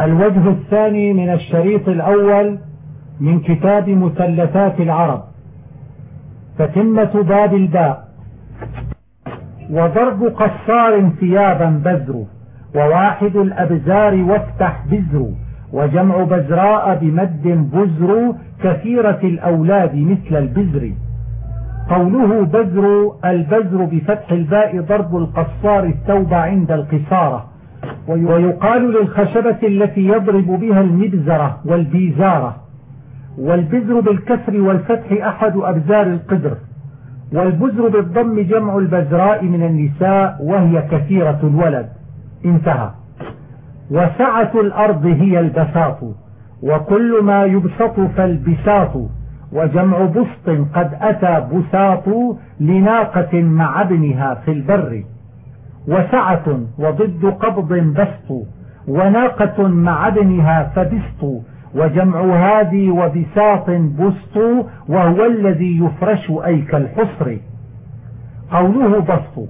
الوجه الثاني من الشريط الأول من كتاب مثلثات العرب. تتمة باب الباء. وضرب قصار ثيابا بزر وواحد الأبزار وافتح بزر وجمع بزراء بمد بزر كثيرة الأولاد مثل البزر. قوله بزر البزر بفتح الباء ضرب القصار الثوب عند القصارة. ويقال للخشبة التي يضرب بها المبزرة والبيزارة. والبزر بالكسر والفتح أحد أبزار القدر. والبزر بالضم جمع البزراء من النساء وهي كثيرة الولد. انتهى. وسعة الأرض هي البساط. وكل ما يبسط فالبساط. وجمع بسط قد أتى بساط لناقة مع ابنها في البر. وسعة وضد قبض بسط وناقة مع ابنها فبسط وجمع هذه وبساط بسط وهو الذي يفرش أي كالحصر قوله بسط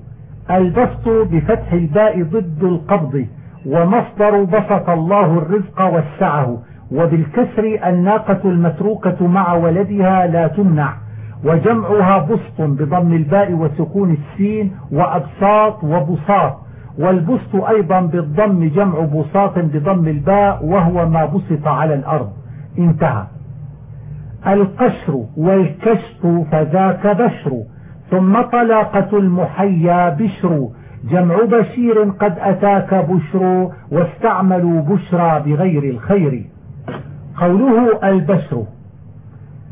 البسط بفتح الباء ضد القبض ومصدر بسط الله الرزق وسعه وبالكسر الناقة المتروكة مع ولدها لا تمنع. وجمعها بسط بضم الباء وسكون السين وأبساط وبساط والبسط أيضا بالضم جمع بساط بضم الباء وهو ما بسط على الأرض. انتهى. القشر والكشط فذاك بشر ثم طلاقة المحيا بشر. جمع بشير قد أتاك بشر واستعملوا بشرى بغير الخير. قوله البشر.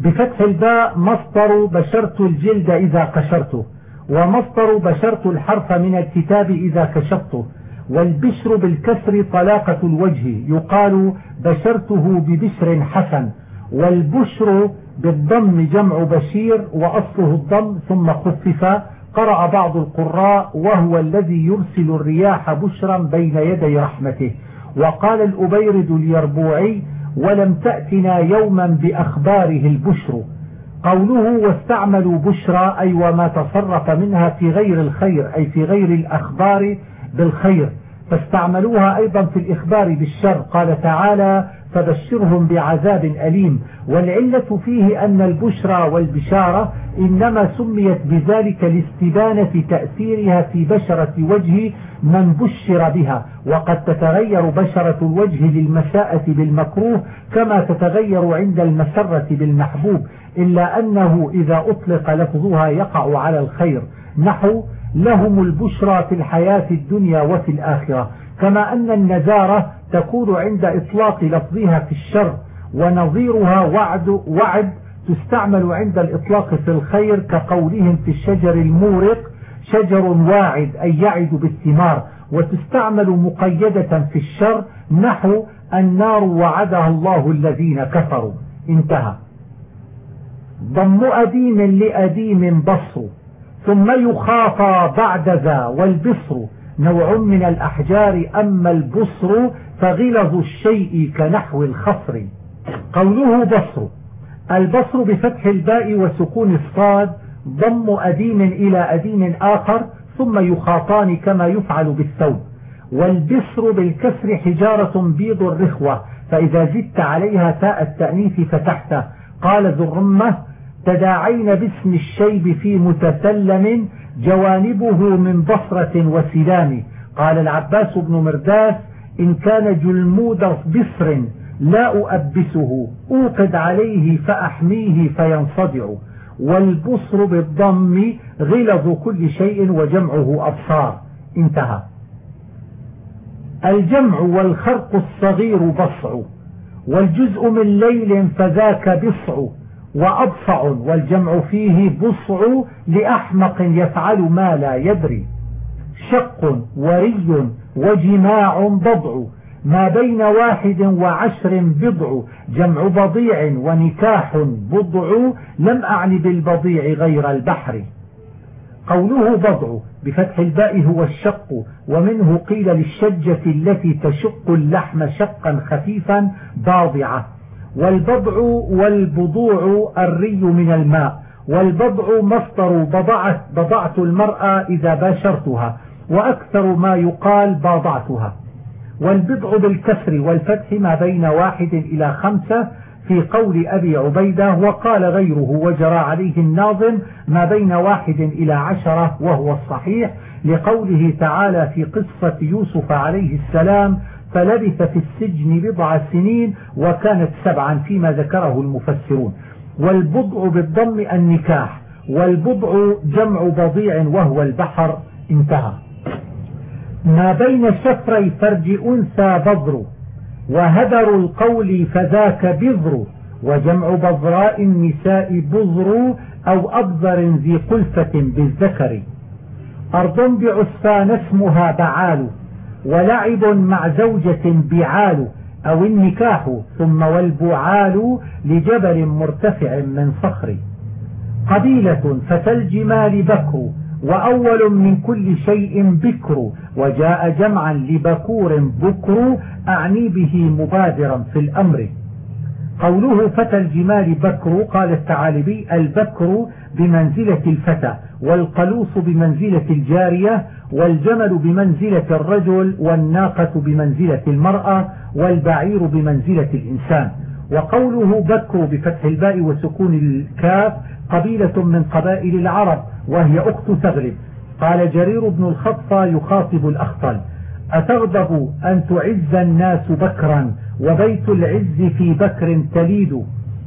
بفتح الباء مصدر بشرت الجلد إذا قشرته ومصدر بشرت الحرف من الكتاب إذا كشفته والبشر بالكسر طلاقة الوجه يقال بشرته ببشر حسن والبشر بالضم جمع بشير وأصله الضم ثم خفف قرأ بعض القراء وهو الذي يرسل الرياح بشرا بين يدي رحمته وقال الأبيرد اليربوعي ولم تأتنا يوما بأخباره البشر. قوله واستعملوا بشرى أي وما تصرف منها في غير الخير أي في غير الأخبار بالخير. فاستعملوها أيضا في الإخبار بالشر. قال تعالى فبشرهم بعذاب أليم. والعلة فيه أن البشرى والبشارة إنما سميت بذلك لاستبانة تأثيرها في بشرة وجه من بشر بها. وقد تتغير بشرة الوجه للمساءة بالمكروه كما تتغير عند المسرة بالمحبوب. إلا أنه إذا أطلق لفظها يقع على الخير. نحو لهم البشرى في الحياة الدنيا وفي الآخرة. كما أن النزارة تكون عند إطلاق لفظها في الشر ونظيرها وعد, وعد تستعمل عند الإطلاق في الخير كقولهم في الشجر المورق شجر واعد أي يعد بالثمار وتستعمل مقيدة في الشر نحو النار وعدها الله الذين كفروا. انتهى. ضم أديم لأديم بصر ثم يخافى بعد ذا والبصر. نوع من الأحجار أما البصر فغلظ الشيء كنحو الخصر. قوله بصر. البصر بفتح الباء وسكون الصاد ضم أديم إلى أديم آخر ثم يخاطان كما يفعل بالثوب. والبصر بالكسر حجارة بيض الرخوة فإذا زدت عليها تاء التأنيث فتحت قال ذو الرمة تداعين باسم الشيب في متثلم جوانبه من بصرة وسلام. قال العباس بن مرداس إن كان جلمود بصر لا أؤبسه أوقد عليه فأحميه فينصدع والبصر بالضم غلظ كل شيء وجمعه أبصار. انتهى. الجمع والخرق الصغير بصع والجزء من ليل فذاك بصع وأبصع والجمع فيه بصع لأحمق يفعل ما لا يدري. شق وري وجماع بضع ما بين واحد وعشر بضع جمع بضيع ونكاح بضع لم أعني بالبضيع غير البحر. قوله بضع بفتح الباء هو الشق ومنه قيل للشجة التي تشق اللحم شقا خفيفا باضعة. والبضع والبضوع الري من الماء والبضع مصدر بضعت, بضعت المرأة إذا باشرتها. وأكثر ما يقال باضعتها. والبضع بالكسر والفتح ما بين واحد إلى خمسة في قول أبي عبيدة وقال غيره وجرى عليه الناظم ما بين واحد إلى عشرة وهو الصحيح لقوله تعالى في قصة يوسف عليه السلام فلبث في السجن بضع سنين وكانت سبعا فيما ذكره المفسرون. والبضع بالضم النكاح والبضع جمع بضيع وهو البحر انتهى. ما بين شفري فرج أنثى بضر وهدر القول فذاك بذر وجمع بضراء النساء بذر أو أبذر ذي قلفة بالذكر. أرض بعسفان اسمها بعال ولعب مع زوجة بعال أو النكاح ثم والبعال لجبل مرتفع من صخر. قبيلة فتى الجمال بكر وأول من كل شيء بكر وجاء جمعا لبكور بكر أعني به مبادرا في الأمر. قوله فتى الجمال بكر قال الثعالبي البكر بمنزلة الفتى والقلوص بمنزلة الجارية والجمل بمنزلة الرجل والناقة بمنزلة المرأة والبعير بمنزلة الإنسان. وقوله بكر بفتح الباء وسكون الكاف قبيلة من قبائل العرب. وهي أخت تغرب قال جرير بن الخطة يخاطب الأخطل أتغضب أن تعز الناس بكرا وبيت العز في بكر تليد.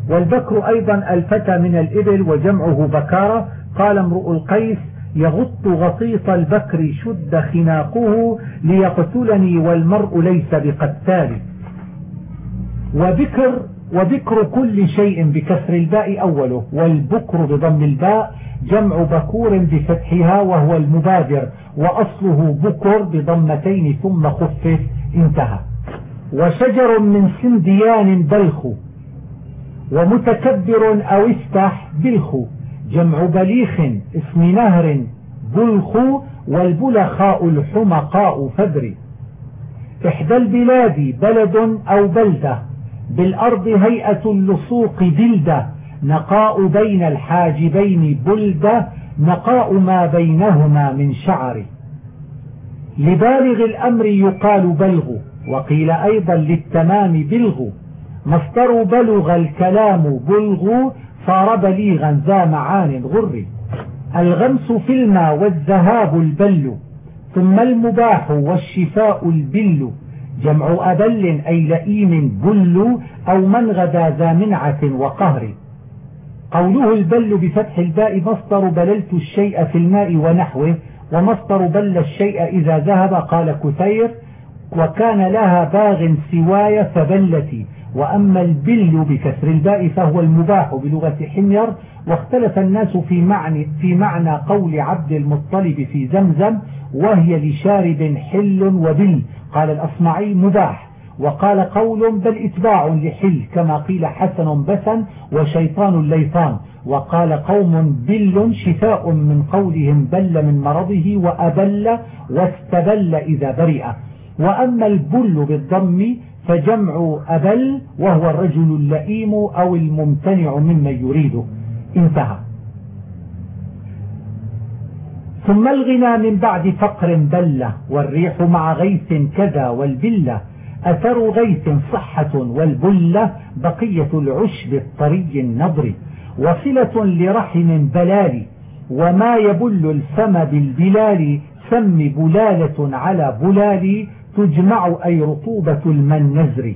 والبكر أيضا الفتى من الإبل وجمعه بكارة. قال امرؤ القيس يغط غطيط البكر شد خناقه ليقتلني والمرء ليس بقتال. وبكر وذكر كل شيء بكسر الباء أوله. والبكر بضم الباء. جمع بكور بفتحها وهو المبادر وأصله بكر بضمتين ثم خفف انتهى. وشجر من سنديان بلخ ومتكبر أو افتح بلخ. جمع بليخ اسم نهر بلخ والبلخاء الحمقاء فدري إحدى البلاد بلد أو بلدة بالأرض هيئة اللصوق بلدة. نقاء بين الحاجبين بلدة نقاء ما بينهما من شعر. لبالغ الأمر يقال بلغ وقيل أيضا للتمام بلغ. مصدر بلغ الكلام بلغ صار بليغا ذا معان غر. الغمس في الماء والذهاب البل ثم المباح والشفاء البل. جمع أبل أي لئيم بل أو من غدا ذا منعة وقهر. قوله البل بفتح الباء مصدر بللت الشيء في الماء ونحوه ومصدر بل الشيء إذا ذهب قال كثير وكان لها باغ سواي فبلت وأما البل بكسر الباء فهو المباح بلغة حمير واختلف الناس في معنى, في معنى قول عبد المطلب في زمزم وهي لشارب حل وبل. قال الأصمعي مباح. وقال قول بل إتباع لحل كما قيل حسن بسن وشيطان ليطان. وقال قوم بل شفاء من قولهم بل من مرضه وأبل واستبل إذا برئ. وأما البل بالضم فجمع أبل وهو الرجل اللئيم أو الممتنع ممن يريده. انتهى. ثم الغنى من بعد فقر بلة والريح مع غيث كذا والبلة أثر غيث صحة والبلة بقية العشب الطري النضر وصلة لرحم بلال وما يبل الفم بالبلال سم بلالة على بلال تجمع أي رطوبة المنزر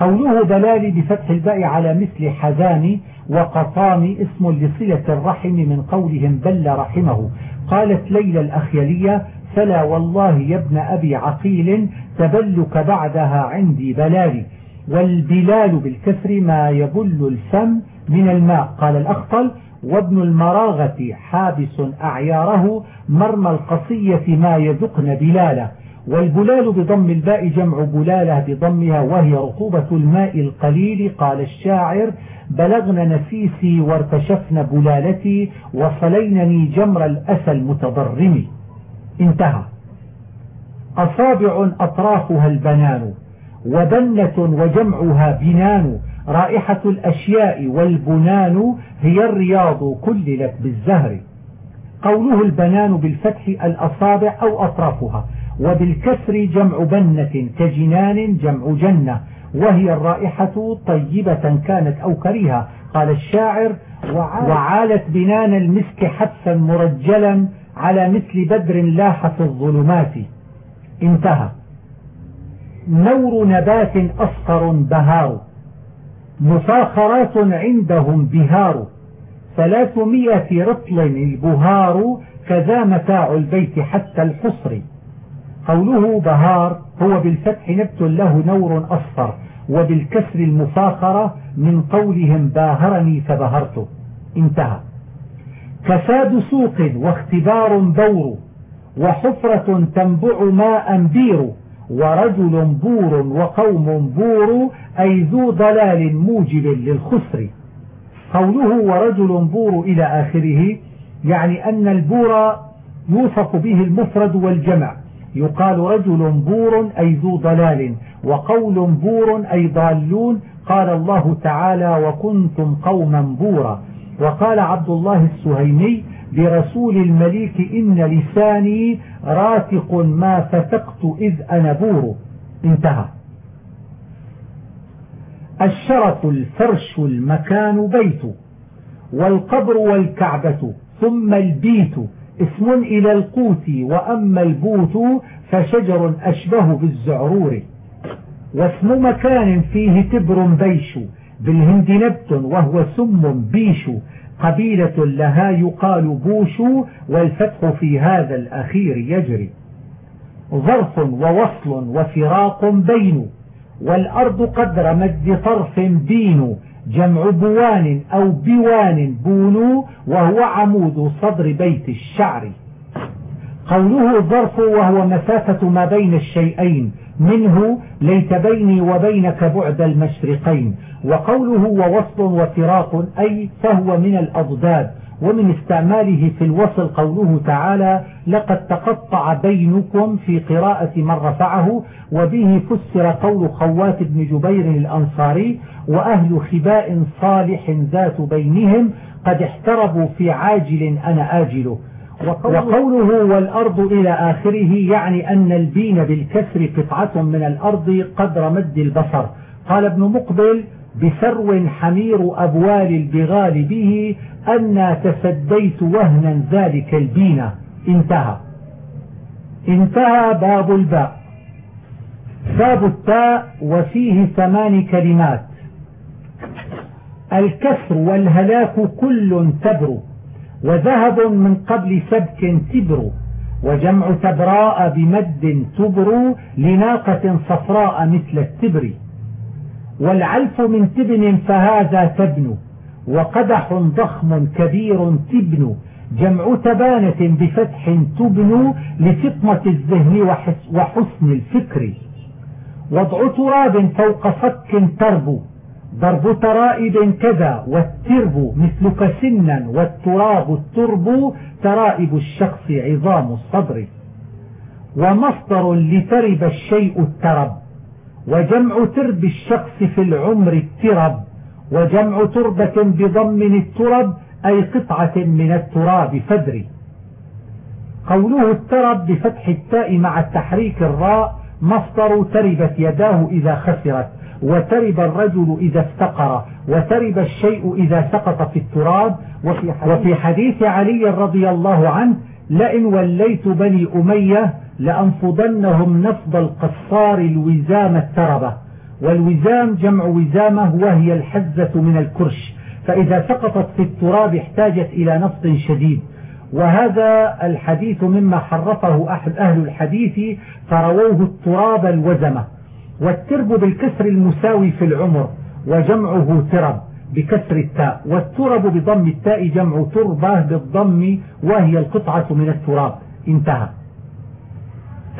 قوله بلال بفتح الباء على مثل حزان وقطام اسم لصلة الرحم من قولهم بل رحمه. قالت ليلى الأخيلية فلا والله يا ابن أبي عقيل تبلك بعدها عندي بلالي والبلال بالكسر ما يبل الفم من الماء قال الأخطل. وابن المراغة حابس أعياره مرمى القصية ما يذقن بلاله والبلال بضم الباء جمع بلالة بضمها وهي رطوبة الماء القليل قال الشاعر. بلغن نفيسي وارتشفن بلالتي وصلينني جمر الأسى المتضرم. انتهى. أصابع أطرافها البنان وبنة وجمعها بنان رائحة الأشياء والبنان هي الرياض كللت بالزهر قوله البنان بالفتح الأصابع أو أطرافها وبالكسر جمع بنة كجنان جمع جنة وهي الرائحة طيبة كانت أو كريهة. قال الشاعر وعالت بنان المسك حبسا مرجلا على مثل بدر لاح في الظلمات. انتهى. نور نبات أصفر بهار. مفاخرات عندهم بهار. ثلاثمائة رطل البهار كذا متاع البيت حتى الحصر. قوله بهار هو بالفتح نبت له نور أصفر وبالكسر المفاخرة من قولهم باهرني فبهرته انتهى. كساد سوق واختبار بور وحفرة تنبع ماء بير ورجل بور وقوم بور أي ذو ضلال موجب للخسر. قوله ورجل بور إلى آخره يعني أن البور يوصف به المفرد والجمع. يقال رجل بور أي ذو ضلال وقوم بور أي ضالون. قال الله تعالى وكنتم قوما بورا وقال عبد الله السهيمي يا رسول المليك إن لساني راتق ما فتقت إذ أنا بور. انتهى. الشرف الفرش المكان بيت والقبر والكعبة ثم البيت. اسم إلى القوت وأما البوت فشجر أشبه بالزعرور. واسم مكان فيه تبر بيش بالهند نبت وهو سم بيش. قبيلة لها يقال بوش والفتح في هذا الأخير يجري. ظرف ووصل وفراق بين والأرض قدر مد طرف بين جمع بوان أو بوان بون وهو عمود صدر بيت الشعر. قوله ظرف وهو مسافة ما بين الشيئين منه يا ليت بيني وبينك بعد المشرقين. وقوله ووصل وفراق أي فهو من الأضداد ومن استعماله في الوصل قوله تعالى لقد تقطع بينكم في قراءة من رفعه وبه فسر قول خوات بن جبير الأنصاري وأهل خباء صالح ذات بينهم قد احتربوا في عاجل أنا آجله وقوله والأرض إلى آخره يعني أن البين بالكسر قطعة من الأرض قدر مد البصر. قال ابن مقبل بسرو حمير أبوال البغال به أنا تسديت وهنا ذلك البين. انتهى. انتهى باب الباء. باب التاء وفيه ثمان كلمات. الكسر والهلاك كل تبر وذهب من قبل سبك تبر وجمع تبراء بمد تبر لناقة صفراء مثل التبر. والعلف من تبن فهذا تبن وقدح ضخم كبير تبن جمع تبانة بفتح تبن لفطنة الذهن وحسن الفكر. وضع تراب فوق صك تربو ضرب ترائب كذا والترب مثلك سنا والتراب الترب ترائب الشخص عظام الصدر. ومصدر لترب الشيء الترب. وجمع ترب الشخص في العمر الترب وجمع تربة بضم الترب أي قطعة من التراب فدري. قوله الترب بفتح التاء مع التحريك الراء مصدر تربت يداه إذا خسرت وترب الرجل إذا افتقر وترب الشيء إذا سقط في التراب. وفي حديث, علي رضي الله عنه لئن وليت بني أمية لأنفضنهم نفض القصار الوزام التربة. والوزام جمع وزامة وهي الحزة من الكرش. فإذا سقطت في التراب احتاجت إلى نفض شديد. وهذا الحديث مما حرفه أحد أهل الحديث فرووه التراب الوزمة. والترب بالكسر المساوي في العمر وجمعه ترب. بكسر التاء. والترب بضم التاء جمع تربة بالضم وهي القطعة من التراب. انتهى.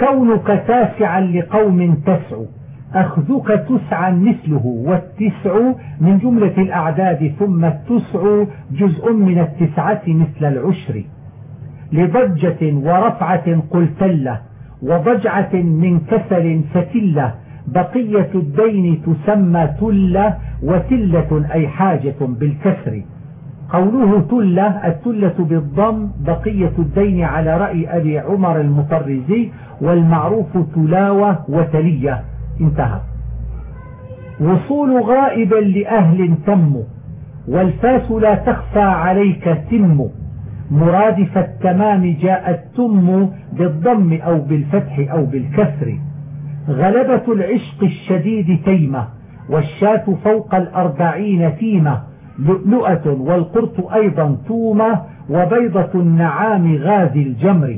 كونك تاسعا لقوم تسع أخذك تسعا مثله والتسع من جملة الأعداد ثم التسع جزء من التسعة مثل العشر. لضجة ورفعة قلتلة وضجعة من كسل فتلة. بقية الدين تسمى تلة وتلة أي حاجة بالكسر. قوله تلة التلة بالضم بقية الدين على رأي أبي عمر المطرزي والمعروف تلاوة وتلية. انتهى. وصول غائب لأهل تم والفاس لا تخفى عليك تم. مرادف التمام جاء التم بالضم أو بالفتح أو بالكسر. غلبة العشق الشديد تيمة والشاة فوق الأربعين تيمة لؤلؤة والقرط أيضا تومة وبيضة النعام غازي الجمر.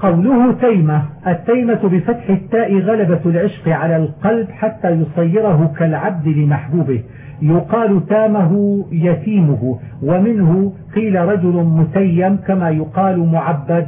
قوله تيمة التيمة بفتح التاء غلبة العشق على القلب حتى يصيره كالعبد لمحبوبه. يقال تامه يتيمه ومنه قيل رجل متيم كما يقال معبد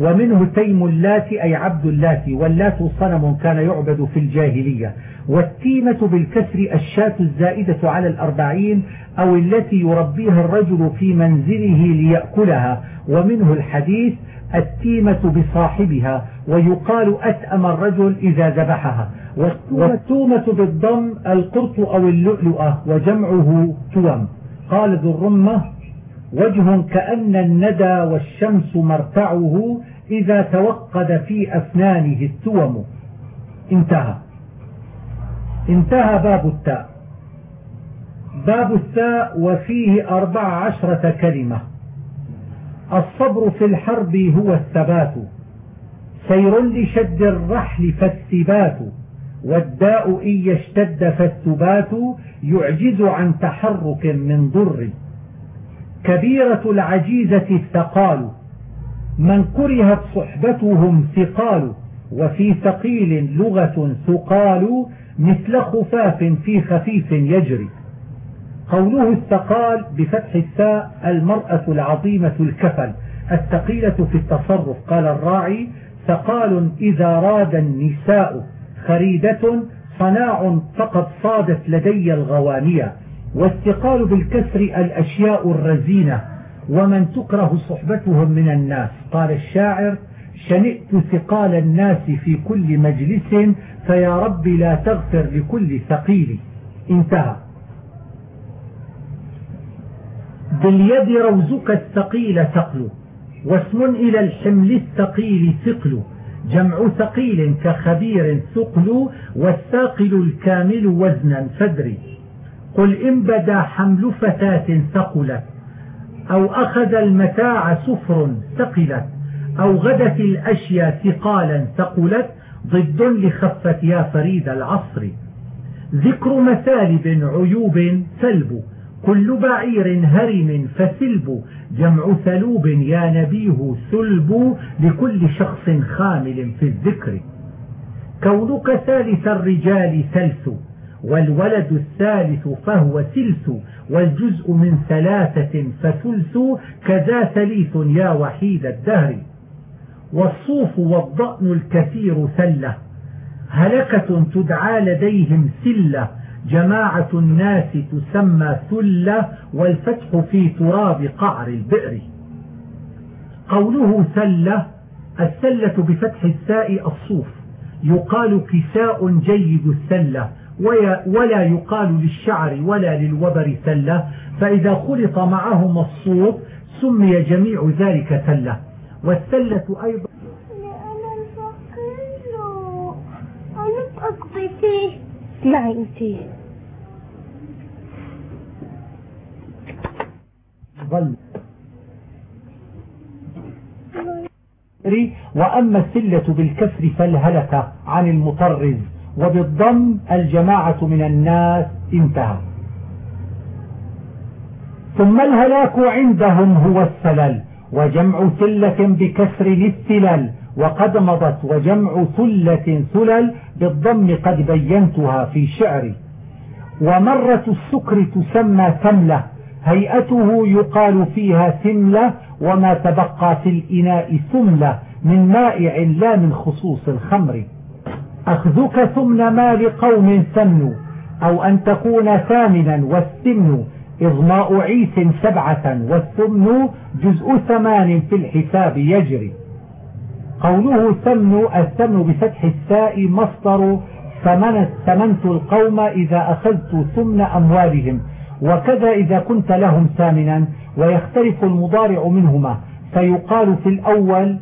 ومنه تيم اللات أي عبد اللات واللات صنم كان يعبد في الجاهلية والتيمة بالكسر الشاة الزائدة على الأربعين أو التي يربيها الرجل في منزله ليأكلها. ومنه الحديث التيمة بصاحبها ويقال أتأم الرجل إذا ذبحها. والتومة بالضم القرط أو اللؤلؤة وجمعه توم. قال ذو الرمة وجه كأن الندى والشمس مرتعه إذا توقد في أفنانه التوم. انتهى. انتهى باب التاء. باب التاء وفيه أربع عشرة كلمة. الصبر في الحرب هو الثبات. سير لشد الرحل فالثبات. والداء إن يشتد فالثبات يعجز عن تحرك من ضر. كبيرة العجيزة الثقال. من كرهت صحبتهم ثقال وفي ثقيل لغة ثقال مثل خفاف في خفيف يجري. قوله الثقال بفتح الثاء المرأة العظيمة الكفل الثقيلة في التصرف. قال الراعي ثقال إذا راد النساء خريدة صناع فقد صادت لدي الغوانية. والثقال بالكسر الأشياء الرزينة ومن تكره صحبتهم من الناس. قال الشاعر شنئت ثقال الناس في كل مجلس فيا رب لا تغفر لكل ثقيل. انتهى. باليد روزك الثقيل ثقل واسم إلى الحمل الثقيل ثقل جمع ثقيل كخبير ثقل والثاقل الكامل وزنا فدري قل إن بدا حمل فتاة ثقلت أو أخذ المتاع سفر ثقلت أو غدت الأشياء ثقالا ثقلت ضد لخفة يا فريد العصر. ذكر مثالب عيوب سلب كل بعير هرم فسلب جمع ثلوب يا نبيه سلب لكل شخص خامل في الذكر. كونك ثالث الرجال ثلث والولد الثالث فهو سلس والجزء من ثلاثة فثلث كذا ثليث يا وحيد الدهر. والصوف والضأن الكثير ثلة هلكة تدعى لديهم سلة. جماعة الناس تسمى ثلة والفتح في تراب قعر البئر. قوله ثلة الثلة بفتح الساء الصوف. يقال كساء جيد الثلة ولا يقال للشعر ولا للوبر ثلة فإذا خلط معهما الصوف سمي جميع ذلك ثلة والثلة أيضا أنت ظل. وأما السلة بالكسر فالهلكة عن المطرز. وبالضم الجماعة من الناس انتهى. ثم الهلاك عندهم هو السلل وجمع ثلة بكسر الثلل وقد مضت وجمع ثلة ثلل بالضم قد بينتها في شعري ومرة السكر تسمى ثملة هيئته يقال فيها ثملة وما تبقى في الإناء ثملة من مائع لا من خصوص الخمر. أخذك ثمن مال قوم سمنوا أو أن تكون ثامنا والسمن إضماء عيس سبعة والثمن جزء ثمان في الحساب يجري. قوله ثمن الثمن بفتح الساء مصدر ثمنت, ثمنت القوم إذا أخذت ثمن أموالهم وكذا إذا كنت لهم سامنا ويختلف المضارع منهما فيقال في الأول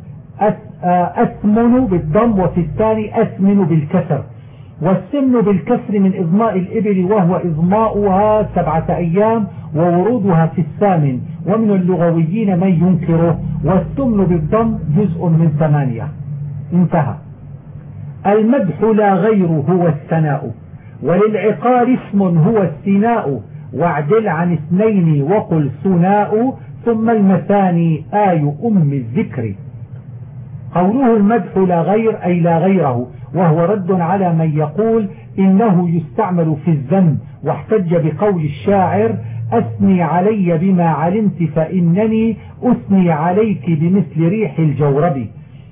أثمن بالضم وفي الثاني أثمن بالكسر. والسمن بالكسر من إضماء الإبل وهو إضماؤها سبعة أيام وورودها في الثامن. ومن اللغويين من ينكره. والسمن بالضم جزء من ثمانية. انتهى. المدح لا غير هو الثناء وللعقار اسم هو الثناء. واعدل عن اثنين وقل ثناء ثم المثاني آي أم الذكر. قوله المدح لا غير أي لا غيره وهو رد على من يقول إنه يستعمل في الذنب واحتج بقول الشاعر أثني علي بما علمت فإنني أثني عليك بمثل ريح الجورب.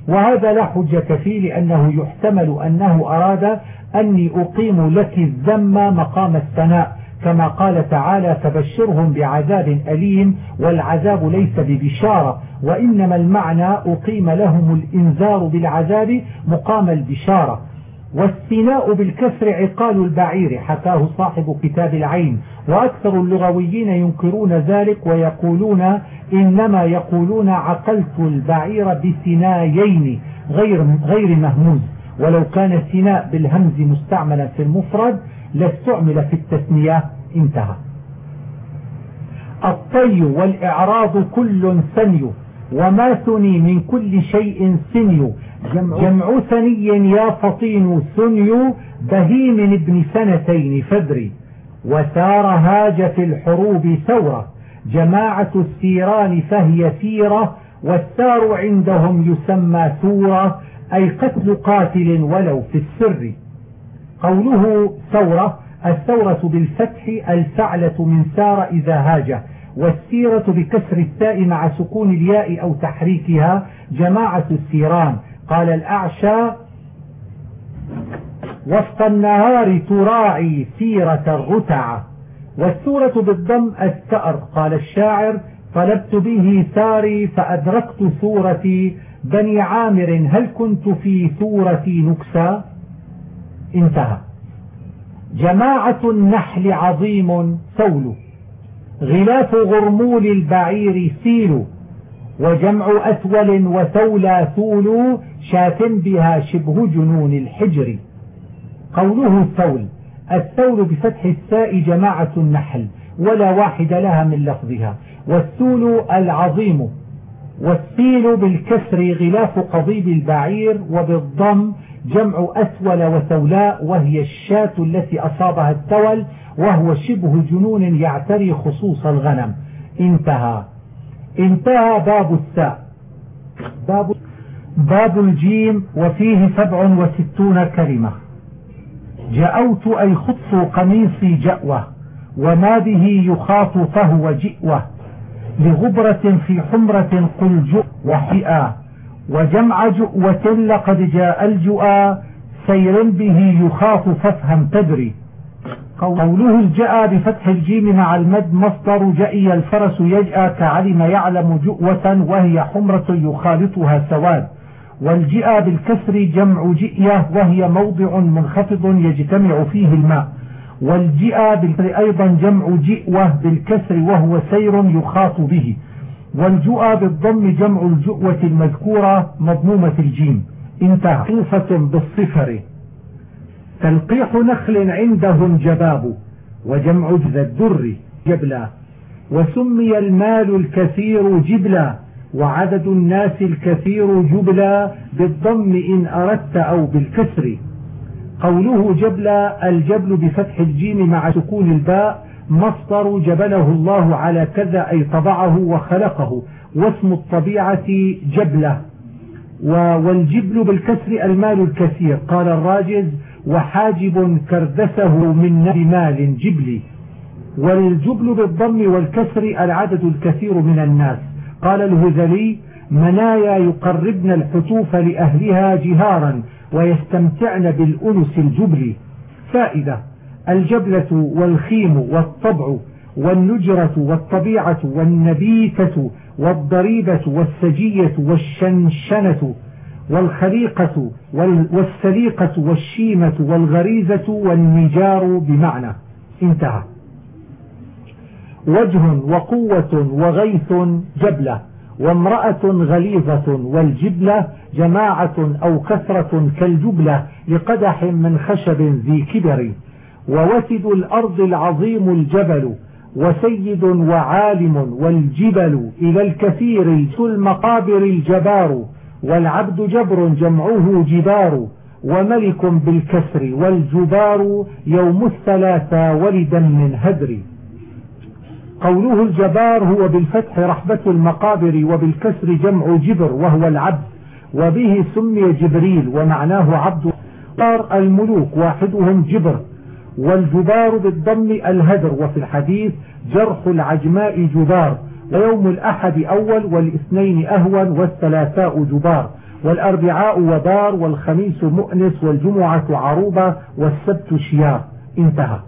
وهذا لا حجة فيه لأنه يحتمل أنه أراد أني أقيم لك الذم مقام الثناء. كما قال تعالى فبشرهم بعذاب أليم والعذاب ليس ببشارة وإنما المعنى أقيم لهم الإنذار بالعذاب مقام البشارة والسيناء بالكسر عقال البعير حكاه صاحب كتاب العين وأكثر اللغويين ينكرون ذلك ويقولون إنما يقولون عقلت البعير بسنايين غير, غير مهموز ولو كان سيناء بالهمز مستعملا في المفرد لاستعمل في التثنية انتهى. الطي والإعراض كل ثني وما ثني من كل شيء ثني جمع, جمع ثني يا فطين ثني بهيم ابن سنتين فدري وسار هاج في الحروب ثورة جماعة السيران فهي ثيرة والثار عندهم يسمى ثورة أي قتل قاتل ولو في السر. قوله ثورة الثورة بالفتح الفعلة من سار إذا هاج والسيرة بكسر التاء مع سكون الياء أو تحريكها جماعة السيران. قال الأعشى وسط النهار تراعي سيرة الرتع والسورة بالضم الثأر. قال الشاعر طلبت به ثأري فأدركت ثؤرتي بني عامر هل كنت في ثؤرتي نكسا؟ انتهى. جماعة النحل عظيم ثول غلاف غرمول البعير ثيل. وجمع أثول وثولاء ثول شاة بها شبه جنون الحجر. قوله ثول الثول بفتح الثاء جماعة النحل ولا واحد لها من لفظها. والثول العظيم. والسيل بالكسر غلاف قضيب البعير وبالضم جمع أثول وثولاء وهي الشاة التي أصابها التول وهو شبه جنون يعتري خصوص الغنم. انتهى. انتهى باب الساء. باب, باب الجيم وفيه سبع وستون كلمة. جأوت أي خط قميصي جأوة وما به يخاط فهو جئوة. لغبرة في حمرة قل جؤ وحئا. وجمع جؤوة لقد جاء الجؤا سير به يخاف فافهم تدري. قوله الجاء بفتح الجيم مع المد مصدر جئي الفرس يجأى كعلم يعلم جؤوة وهي حمرة يخالطها سواد. والجئة بالكسر جمع جئية وهي موضع منخفض يجتمع فيه الماء. والجئة بالكسر أيضا جمع جئوة بالكسر وهو سير يخاط به. والجؤى بالضم جمع الجؤوة المذكورة مضمومة الجيم. انتهى صفة بالصفر. تلقيح نخل عندهم جباب وجمع جذى الدر جبلا. وسمي المال الكثير جبلا وعدد الناس الكثير جبلا بالضم إن أردت أو بالكسر. قوله جبلا الجبل بفتح الجيم مع سكون الباء مصدر جبله الله على كذا أي طبعه وخلقه واسم الطبيعة جبلة. والجبل بالكسر المال الكثير قال الراجز وحاجب كردسه من مال جبلي. والجبل بالضم والكسر العدد الكثير من الناس. قال الهذلي منايا يقربن الحتوف لأهلها جهارا ويستمتعن بالأنس الجبل فائدة الجبلة والخيم والطبع والنجرة والطبيعة والنبيتة والضريبة والسجية والشنشنة والخليقة والسليقة والشيمة والغريزة والنجار بمعنى. انتهى. وجه وقوة وغيث جبلة وامرأة غليظة والجبلة جماعة أو كثرة كالجبلة لقدح من خشب ذي كبر. ووسد الأرض العظيم الجبل وسيد وعالم والجبل إلى الكثير المقابر الجبار والعبد جبر جمعه جبار وملك بالكسر والجبار يوم الثلاثة ولدا من هدر. قوله الجبار هو بالفتح رحبة المقابر وبالكسر جمع جبر وهو العبد وبه سمي جبريل ومعناه عبد. الملوك واحدهم جبر. والجبار بالضم الهدر وفي الحديث جرح العجماء جبار ويوم الأحد أول والاثنين أهون والثلاثاء جبار والأربعاء ودار والخميس مؤنس والجمعة عروبة والسبت شيار انتهى.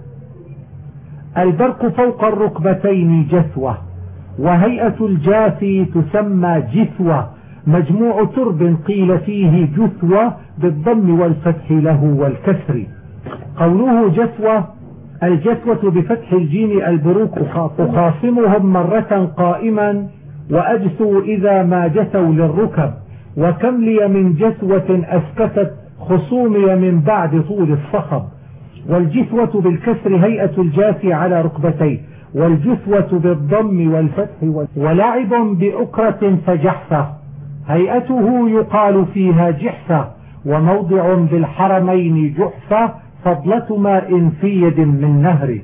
البرق فوق الركبتين جثوة وهيئة الجاثي تسمى جثوة مجموع ترب قيل فيه جثوة بالضم والفتح له والكسر. قوله جثوة الجثوة بفتح الجيم البروك أخاصمهم مرة قائما وأجثوا إذا ما جثوا للركب. وكم لي من جثوة أسكتت خصومي من بعد طول الصخب. والجثوة بالكسر هيئة الجاثي على ركبتيه والجثوة بالضم والفتح ولعب بأكرة فجحفة. هيئته يقال فيها جحفة. وموضع بالحرمين جحفة. فضلة ماء في يد من نهر.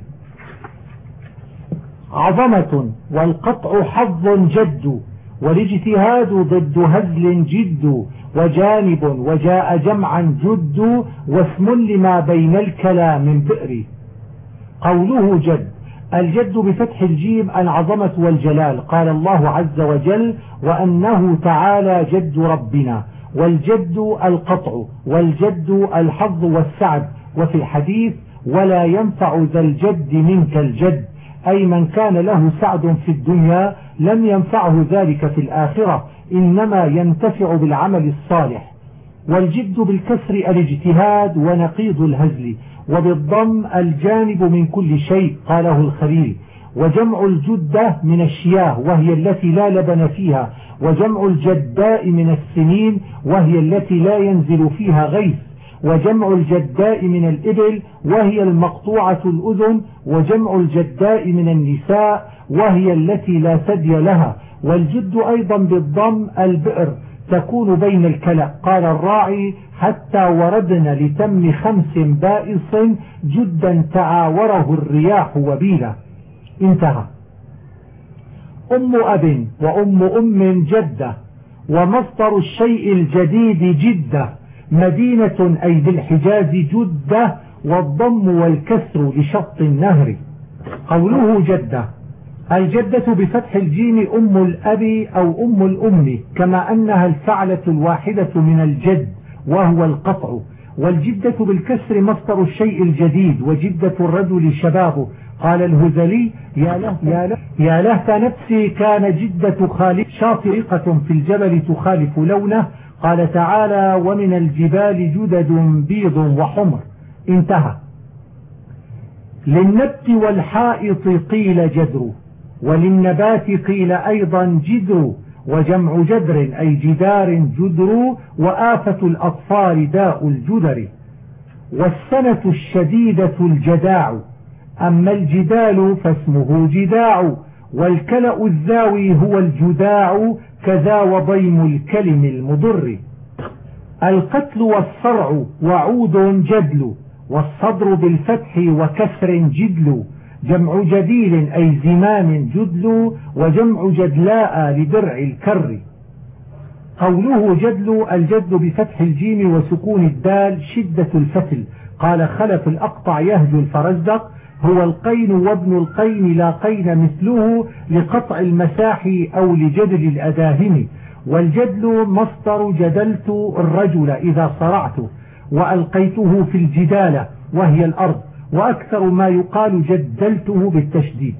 عظمة والقطع حظ جد والاجتهاد ضد هزل جد وجانب وجاء جمعا جد واسم لما بين الكلام من بئر قوله جد الجد بفتح الجيم العظمة والجلال. قال الله عز وجل وأنه تعالى جد ربنا والجد القطع والجد الحظ والسعد. وفي الحديث ولا ينفع ذا الجد منك الجد. أي من كان له سعد في الدنيا لم ينفعه ذلك في الآخرة إنما ينتفع بالعمل الصالح. والجد بالكسر الاجتهاد ونقيض الهزل وبالضم الجانب من كل شيء قاله الخليل. وجمع الجدة من الشياه وهي التي لا لبن فيها. وجمع الجداء من السنين وهي التي لا ينزل فيها غيث. وجمع الجداء من الإبل وهي المقطوعة الأذن وجمع الجداء من النساء وهي التي لا ثدي لها والجد أيضا بالضم البئر تكون بين الكلى. قال الراعي حتى وردنا لتم خمس بائص جدا تعاوره الرياح وبيلا انتهى. أم أب وأم أم جدة ومصدر الشيء الجديد جدة. مدينة أي بالحجاز جدة والضم والكسر لشط النهر. قوله جدة الجدة بفتح الجيم أم الأب أو أم الأم كما أنها الفعلة الواحدة من الجد وهو القطع. والجدة بالكسر مصدر الشيء الجديد وجدة الرجل شبابه. قال الهذلي يا له يا له يا لهت نفسي كان جدة خالق شاطئقة في الجبل تخالف لونه. قال تعالى ومن الجبال جدد بيض وحمر. انتهى. للنبت والحائط قيل جدر وللنبات قيل أيضا جدر وجمع جدر أي جدار جدر وآفة الأطفال داء الجدر والسنة الشديدة الجداع. أما الجدال فاسمه جداع والكلأ الزاوي هو الجداع كذا وضيم الكلم المضر. القتل والصرع وعود جدل والصدر بالفتح وكسر جدل. جمع جديل أي زمام جدل وجمع جدلاء لدرع الكر. قوله جدل الجد بفتح الجيم وسكون الدال شدة الفتل. قال خلف الأقطع يهجو الفرزدق هو القين وابن القين لا قين مثله لقطع المساح أو لجدل الأداهم. والجدل مصدر جدلت الرجل إذا صرعت وألقيته في الجدالة وهي الأرض وأكثر ما يقال جدلته بالتشديد.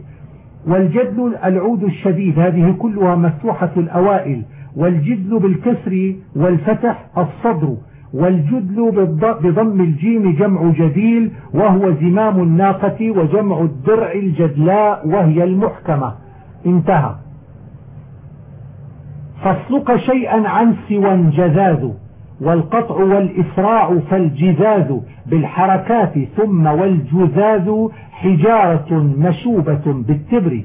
والجدل العود الشديد هذه كلها مفتوحة الأوائل والجدل بالكسر والفتح الصدر والجدل بضم الجيم جمع جديل وهو زمام الناقة وجمع الدرع الجدلاء وهي المحكمة. انتهى. فاسلك شيئا عن سوى جذاذ والقطع والإسراع فالجذاذ بالحركات ثم والجذاذ حجارة مشوبة بالتبر.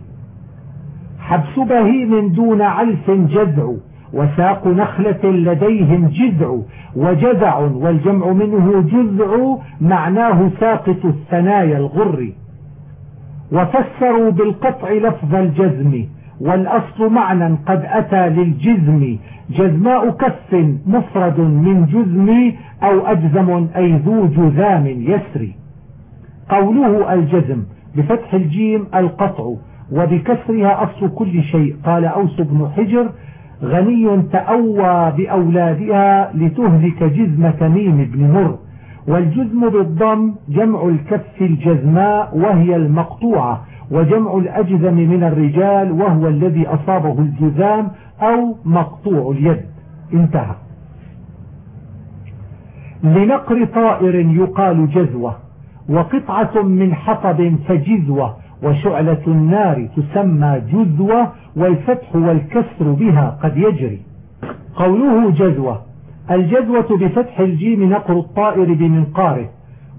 حبس بهيم دون علف جذع وساق نخلة لديهم جذع وجذع والجمع منه جذع معناه ساقط الثنايا الغر. وفسروا بالقطع لفظ الجزم والأصل معنى قد أتى للجزم. جزماء كف مفرد من جزم أو أجزم أي ذو جذام يسري. قوله الجزم بفتح الجيم القطع وبكسرها أصل كل شيء. قال أوس بن حجر غني تأوى بأولادها لتهلك جزم تميم بن مر. والجزم بالضم جمع الكف الجزماء وهي المقطوعة وجمع الأجزم من الرجال وهو الذي أصابه الجذام أو مقطوع اليد. انتهى. لنقر طائر يقال جزوة وقطعة من حطب فجزوة وشعلة النار تسمى جذوة والفتح والكسر بها قد يجري. قوله جذوة الجذوة بفتح الجيم نقر الطائر بمنقاره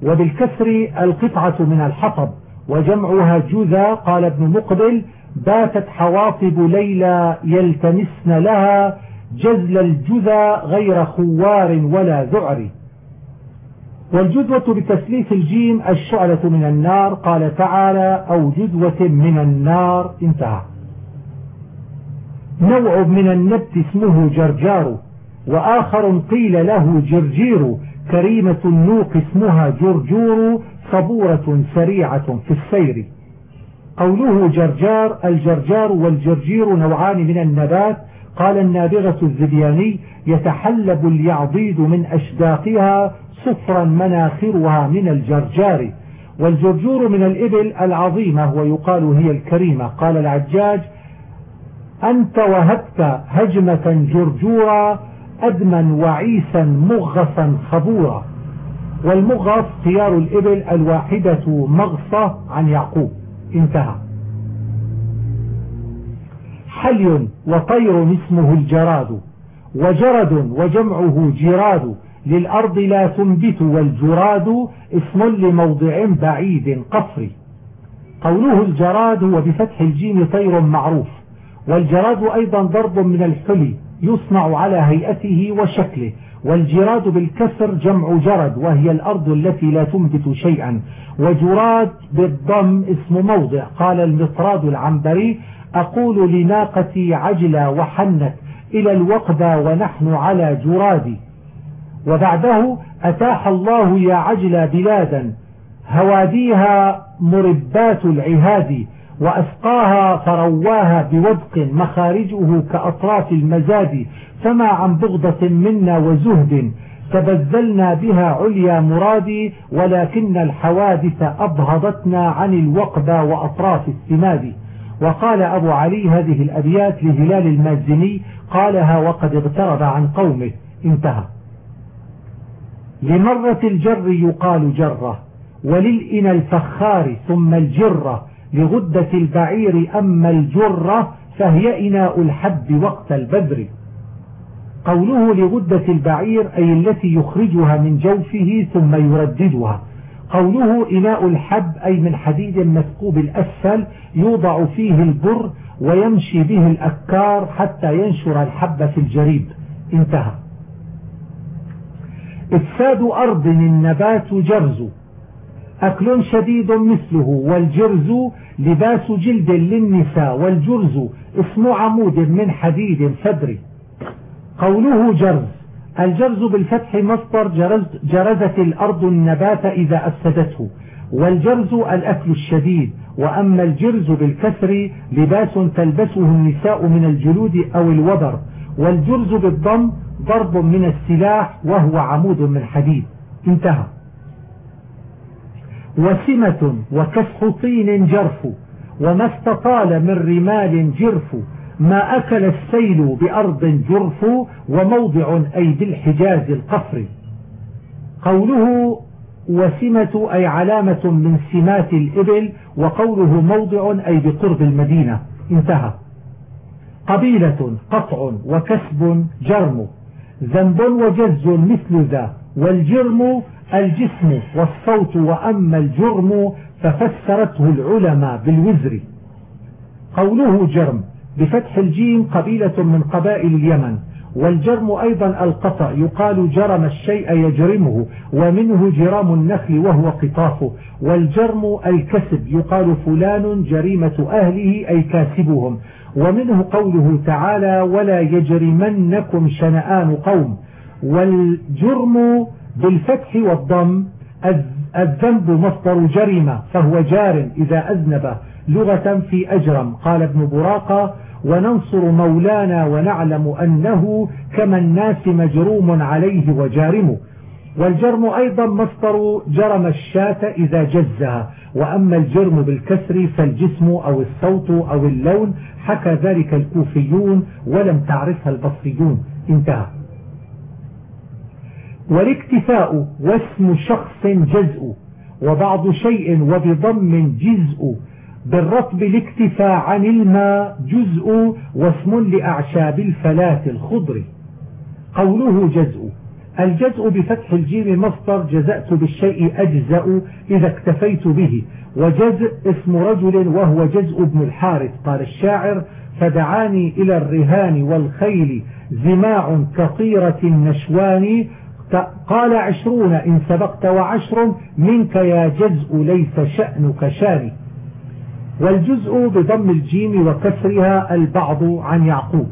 وبالكسر القطعة من الحطب وجمعها جذا قال ابن مقبل باتت حواطب ليلى يلتمسن لها جزل الجذا غير خوار ولا ذعر. والجذوة بتسليف الجيم الشعلة من النار قال تعالى أو جذوة من النار. انتهى. نوع من النبت اسمه جرجار وآخر قيل له جرجير كريمة النوق اسمها جرجور صبورة سريعة في السير. قوله جرجار الجرجار والجرجير نوعان من النبات قال النابغة الزبياني يتحلب اليعضيد من أشداقها صفرا مناخرها من الجرجار والجرجور من الإبل العظيمة ويقال هي الكريمة. قال العجاج أنت وهبت هجمة جرجورا أدما وعيسا مغصا خبورا. والمغص خيار الإبل الواحدة مغصة عن يعقوب. انتهى. حلي وطير اسمه الجراد وجرد وجمعه جراد للأرض لا تنبت والجراد اسم لموضع بعيد قفري قوله الجراد هو بفتح الجيم طير معروف والجراد أيضا ضرب من الحلي يصنع على هيئته وشكله والجراد بالكسر جمع جرد وهي الأرض التي لا تنبت شيئا. وجراد بالضم اسم موضع قال المطراد العنبري أقول لناقتي عجلة وحنت إلى الوقدى ونحن على جراد وبعده أتاح الله يا عجل بلادا هواديها مربات العهاد وأسقاها فرواها بودق مخارجه كأطراف المزاد فما عن بغضة منا وزهد تبذلنا بها عليا مرادي ولكن الحوادث أبهضتنا عن الوقبى وأطراف السماد. وقال أبو علي هذه الأبيات لهلال المازني قالها وقد اغترب عن قومه. انتهى. لمرة الجر يقال جرة وللإن الفخار ثم الجرة لغدة البعير أما الجرة فهي إناء الحب وقت البدر. قوله لغدة البعير أي التي يخرجها من جوفه ثم يرددها. قوله إناء الحب أي من حديد مثقوب الأسفل يوضع فيه البر ويمشي به الأكار حتى ينشر الحب في الجريب. انتهى. إفساد أرض النبات جرز. أكل شديد مثله والجرز لباس جلد للنساء والجرز. اسم عمود من حديد فادري قوله جرز. الجرز بالفتح مصدر جرز جرزت الأرض النبات إذا أفسدته. والجرز الأكل الشديد. وأما الجرز بالكسر لباس تلبسه النساء من الجلود أو الوبر. والجرز بالضم ضرب من السلاح وهو عمود من حديد انتهى. وسمة وكسح طين جرف وما استطال من رمال جرف ما أكل السيل بأرض جرف وموضع أي بالحجاز القفر. قوله وسمة أي علامة من سمات الإبل وقوله موضع أي بقرب المدينة. انتهى. قبيلة قطع وكسب جرم. ذنب وجز مثل ذا والجرم الجسم والصوت وأما الجرم ففسرته العلماء بالوزر. قوله جرم بفتح الجيم قبيلة من قبائل اليمن والجرم أيضا القطع يقال جرم الشيء يجرمه ومنه جرام النخل وهو قطافه والجرم الكسب يقال فلان جريمة أهله أي كاسبهم. ومنه قوله تعالى ولا يجرمنكم شنآن قوم والجرم بالفتح والضم الذنب مصدر جرم فهو جار إذا أذنب لغة في أجرم. قال ابن براقة وننصر مولانا ونعلم أنه كما الناس مجروم عليه وجارم والجرم أيضا مصدر جرم الشاة إذا جزها. وأما الجرم بالكسر فالجسم أو الصوت أو اللون حكى ذلك الكوفيون ولم تعرفها البصريون. انتهى. والاكتفاء واسم شخص جزء وبعض شيء وبضم جزء بالرطب الاكتفاء عن الماء جزء واسم لأعشاب الفلاة الخضر. قوله جزء. الجزء بفتح الجيم مصدر جزأت بالشيء أجزأ إذا اكتفيت به وجزء اسم رجل وهو جزء ابن الحارث قال الشاعر. فدعاني إلى الرهان والخيل زماع كطيرة النشوان. قال عشرون إن سبقت وعشر منك يا جزء ليس شأنك شاني. والجزء بضم الجيم وكسرها البعض عن يعقوب.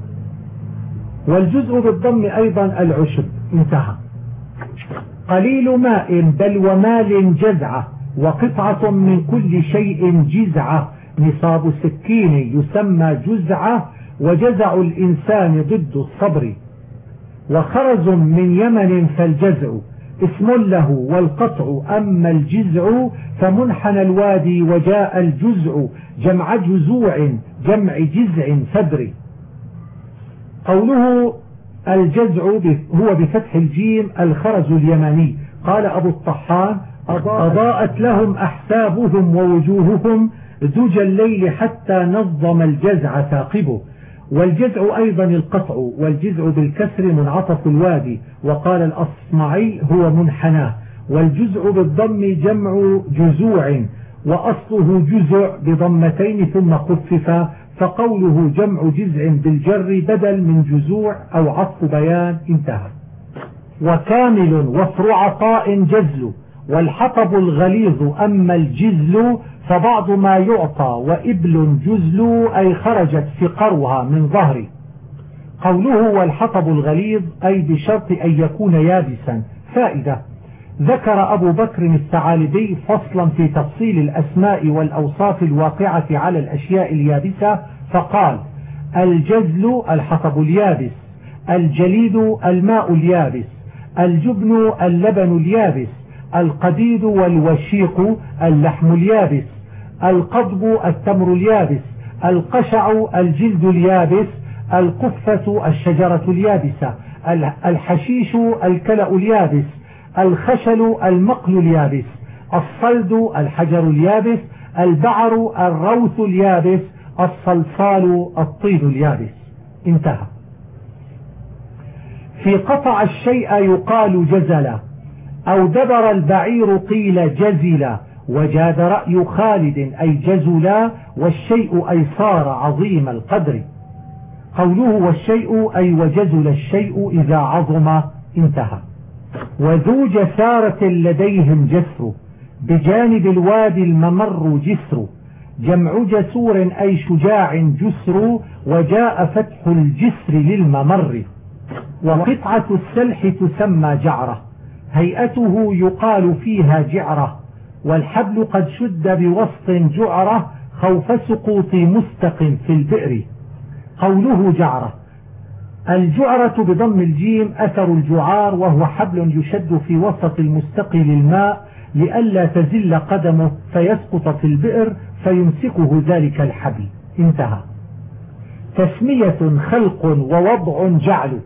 والجزء بالضم أيضا العشب. انتهى. قليل ماء بل ومال جزعة وقطعة من كل شيء جزعة. نصاب سكين يسمى جزعة وجزع الإنسان ضد الصبر. وخرز من يمن فالجزع اسم له والقطع أما الجزع فمنحنى الوادي وجاء الجزع جمع جزوع جمع جزع فدري قوله الجزع هو بفتح الجيم الخرز اليماني. قال أبو الطحان أضاءت لهم أحسابهم ووجوههم زوج الليل حتى نظم الجزع ثاقبه. والجزع أيضا القطع والجزع بالكسر منعطف الوادي. وقال الأصمعي هو منحناه. والجزع بالضم جمع جزوع وأصله جزع بضمتين ثم خفف فقوله جمع جزع بالجر بدل من جزوع أو عطف بيان انتهى. وكامل وفر عطاء جزل والحطب الغليظ أما الجزل فبعض ما يعطى وإبل جزل أي خرجت فقرها من ظهري قوله والحطب الغليظ أي بشرط أن يكون يابسا فائدة. ذكر أبو بكر الثعالبي فصلا في تفصيل الأسماء والأوصاف الواقعة على الأشياء اليابسة فقال الجزل الحطب اليابس الجليد الماء اليابس الجبن اللبن اليابس القديد والوشيق اللحم اليابس القضب التمر اليابس القشع الجلد اليابس القفة الشجرة اليابسة الحشيش الكلأ اليابس. الخشل المقل اليابس الصلد الحجر اليابس البعر الروث اليابس الصلصال الطين اليابس. انتهى. في قطع الشيء يقال جزل أو دبر البعير قيل جزل وجاد رأي خالد أي جزلا والشيء أي صار عظيم القدر. قوله والشيء أي وجزل الشيء إذا عظم انتهى. وذو جسارة لديهم جسر بجانب الوادي الممر جسر. جمع جسور أي شجاع جسر وجاء فتح الجسر للممر. وقطعة السلح تسمى جعرة هيئته يقال فيها جعرة. والحبل قد شد بوسط جعرة خوف سقوط مستق في البئر. قوله جعرة الجعرة بضم الجيم أثر الجعار وهو حبل يشد في وسط المستقي للماء لئلا تزل قدمه فيسقط في البئر فيمسكه ذلك الحبل. انتهى. تسمية خلق ووضع جعل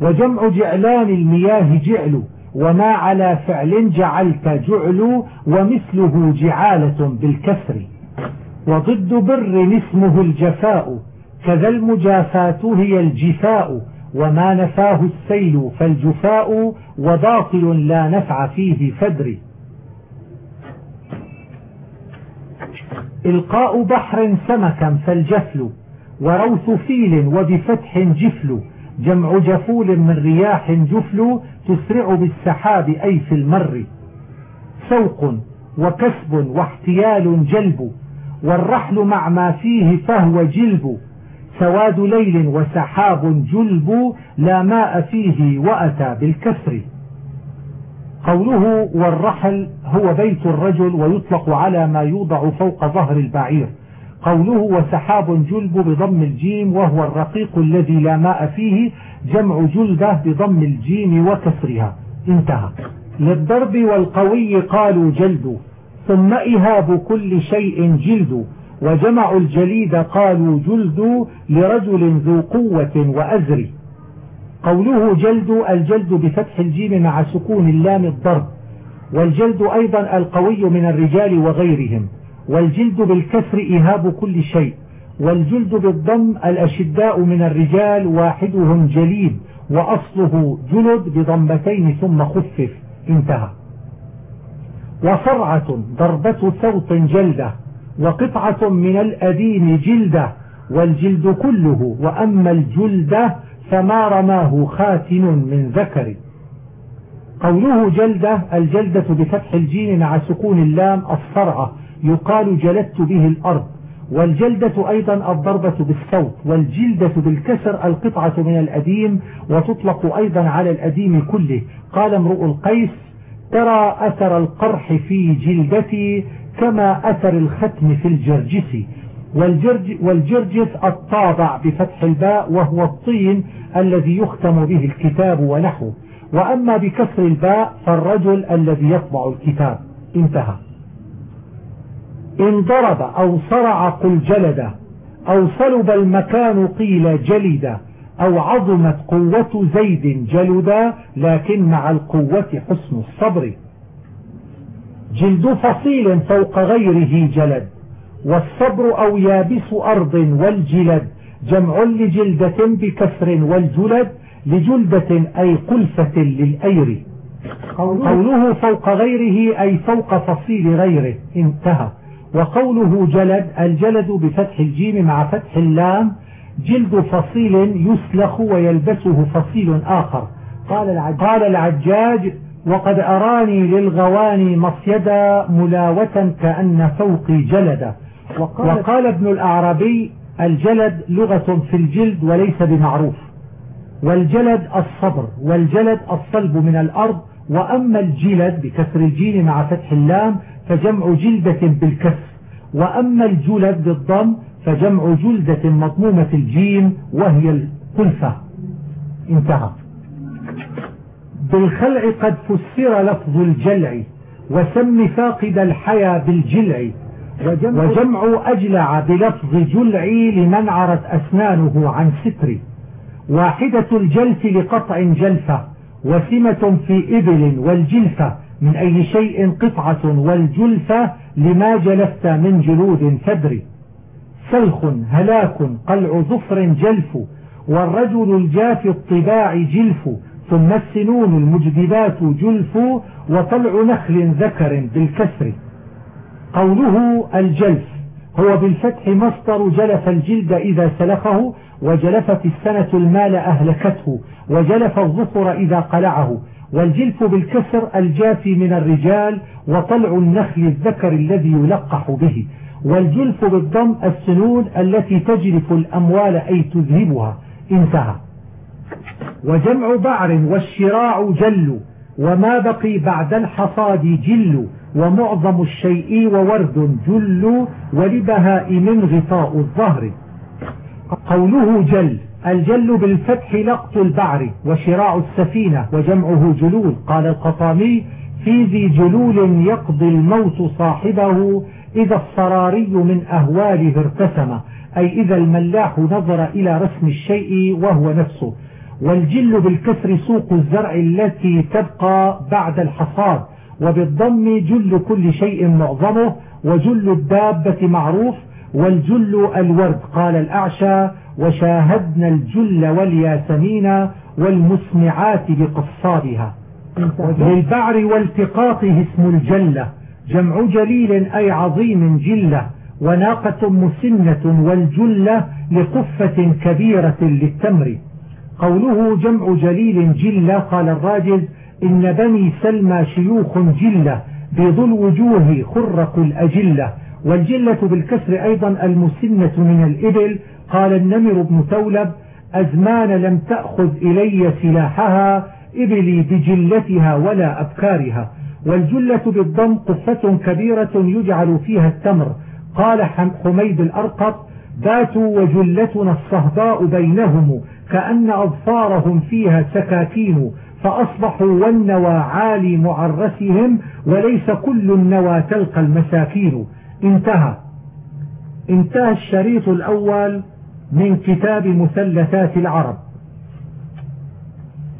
وجمع جعلان المياه جعل وما على فعل جعلت جعل ومثله جعالة بالكسر. وضد بر اسمه الجفاء كذا المجافاة هي الجفاء وما نفاه السيل فالجفاء وباطل لا نفع فيه فدري. إلقاء بحر سمكا فالجفل وروث فيل وبفتح جفل جمع جفول من رياح جفل تسرع بالسحاب أي في المر. سوق وكسب واحتيال جلب والرحل مع ما فيه فهو جلب سواد ليل وسحاب جلب لا ماء فيه وأتى بالكسر. قوله والرحل هو بيت الرجل ويطلق على ما يوضع فوق ظهر البعير. قوله وسحاب جلب بضم الجيم وهو الرقيق الذي لا ماء فيه جمع جلبة بضم الجيم وكسرها. انتهى. للضرب والقوي قالوا جلد ثم إهاب كل شيء جلد. وجمع الجليد قالوا جلد لرجل ذو قوة وأزر. قوله جلد الجلد بفتح الجيم مع سكون اللام الضرب. والجلد أيضا القوي من الرجال وغيرهم. والجلد بالكسر إهاب كل شيء. والجلد بالضم الأشداء من الرجال واحدهم جليد. وأصله جلد بضمتين ثم خفف. انتهى. وصرعة ضربة صوت جلدة. وقطعة من الأديم جلدة والجلد كله وأما الجلدة فما رماه خاتن من ذكر. قوله جلدة الجلدة بفتح الجيم مع سكون اللام الصرعة يقال جلدت به الأرض. والجلدة أيضا الضربة بالصوت والجلدة بالكسر القطعة من الأديم وتطلق أيضا على الأديم كله. قال امرؤ القيس ترى أثر القرح في جلدتي كما أثر الختم في الجرجس. والجرج والجرجس الطابع بفتح الباء وهو الطين الذي يختم به الكتاب ونحوه. وأما بكسر الباء فالرجل الذي يطبع الكتاب. انتهى. إن ضرب أو صرع قل جلد أو صلب المكان قيل جلد. أو عظمت قوة زيد جلدا لكن مع القوة حسن الصبر. جلد فصيل فوق غيره جلد والصبر أو يابس أرض والجلد. جمع لجلدة بكسر والجلد لجلدة أي قلفة للأير. قوله فوق غيره أي فوق فصيل غيره انتهى. وقوله جلد الجلد بفتح الجيم مع فتح اللام جلد فصيل يسلخ ويلبسه فصيل آخر. قال العجاج, قال العجاج وقد أراني للغواني مصيدا ملاوة كأن فوقي جلد. وقال, وقال ابن الأعرابي الجلد لغة في الجلد وليس بمعروف. والجلد الصبر والجلد الصلب من الأرض وأما الجلد بكسر الجين مع فتح اللام فجمع جلدة بالكسر. وأما الجلد بالضم فجمع جلدة مضمومة الجيم وهي الكلفة انتهى. بالخلع قد فسر لفظ الجلع وسم فاقد الحيا بالجلع وجمع, وجمع أجلع بلفظ جلعي لمن عرت أسنانه عن ستر. واحدة الجلف لقطع جلفة وسمة في إبل والجلفة من أي شيء قطعة والجلفة لما جلفت من جلود فدر. سلخ هلاك قلع ظفر جلف والرجل الجاف الطباع جلف ثم السنون المجدبات جلف وطلع نخل ذكر بالكسر. قوله الجلف هو بالفتح مصدر جلف الجلد إذا سلخه وجلفت السنة المال أهلكته وجلف الظفر إذا قلعه. والجلف بالكسر الجافي من الرجال وطلع النخل الذكر الذي يلقح به. والجلف بالضم السنون التي تجلف الأموال أي تذهبها. انتهى. وجمع بعر والشراع جل وما بقي بعد الحصاد جل ومعظم الشيء وورد جل ولبهائم غطاء الظهر. قوله جل الجل بالفتح لقط البعر وشراع السفينة وجمعه جلول. قال القطامي في ذي جلول يقضي الموت صاحبه إذا الصراري من أهواله ارتسم أي إذا الملاح نظر إلى رسم الشيء وهو نفسه والجل بالكسر سوق الزرع التي تبقى بعد الحصاد وبالضم جل كل شيء معظمه وجل الدابة معروف والجل الورد قال الأعشى وشاهدنا الجل والياسمين والمسمعات بقصارها للبعر والتقاطه اسم الجلة. جمع جليل أي عظيم جلة وناقة مسنة والجلة لقفة كبيرة للتمر. قوله جمع جليل جلة قال الراجل إن بني سلمى شيوخ جلة بيض الوجوه خرق الأجلة والجلة بالكسر أيضا المسنة من الإبل. قال النمر بن ثولب أزمان لم تأخذ إلي سلاحها إبلي بجلتها ولا أبكارها. والجلة بالضم قفة كبيرة يجعل فيها التمر. قال حميد الأرقط باتوا وجلتنا الصهباء بينهم كأن أظفارهم فيها سكاكين فأصبحوا والنوى عالي معرسهم وليس كل النوى تلقى المساكين. انتهى. انتهى الشريط الأول من كتاب مثلثات العرب.